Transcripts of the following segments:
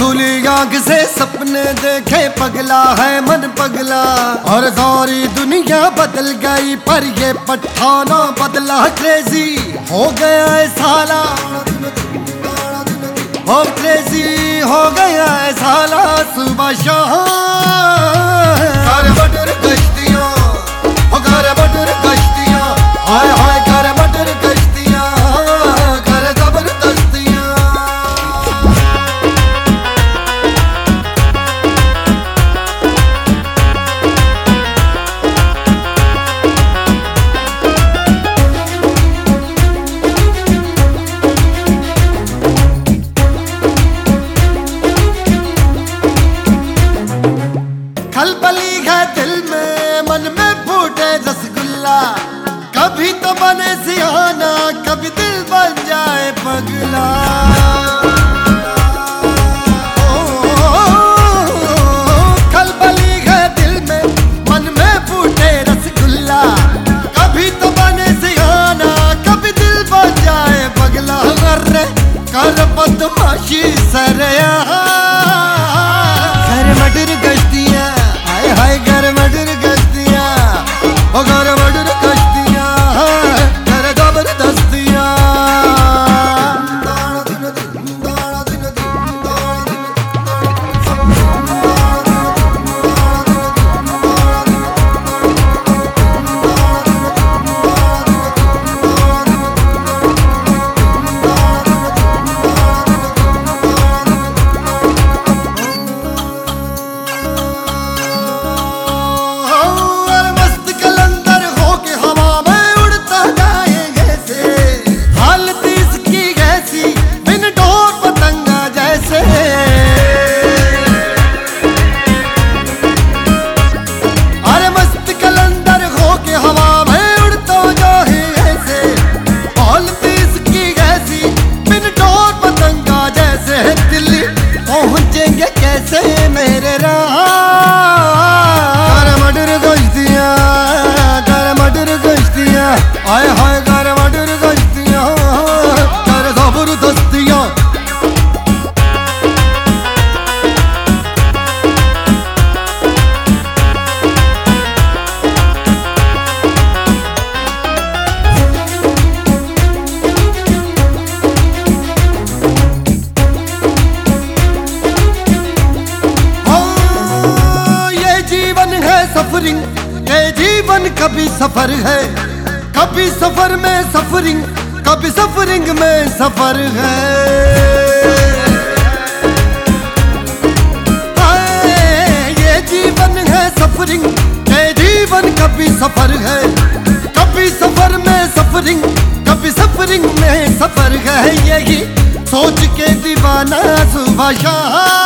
खुली आँख से सपने देखे पगला है मन पगला। और सारी दुनिया बदल गई, पर ये पठाना बदला क्रेजी हो गया है साला। हो क्रेजी हो गया है साला सुबह शाम सफरिंग ये जीवन कभी सफ़र है, कभी सफ़र में सफरिंग कभी सफरिंग में सफ़र है। ये जीवन है सफरिंग जीवन कभी सफ़र है, कभी सफ़र में सफरिंग कभी सफरिंग में सफ़र है। यही सोच के दीवाना सुबह शाह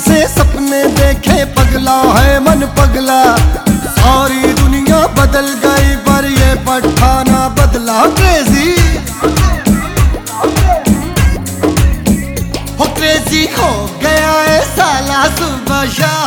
से सपने देखे पगला है मन पगला। सारी दुनिया बदल गई, पर ये पठाना बदला क्रेजी हो क्रेजी हो गया है साला सुबह शाम।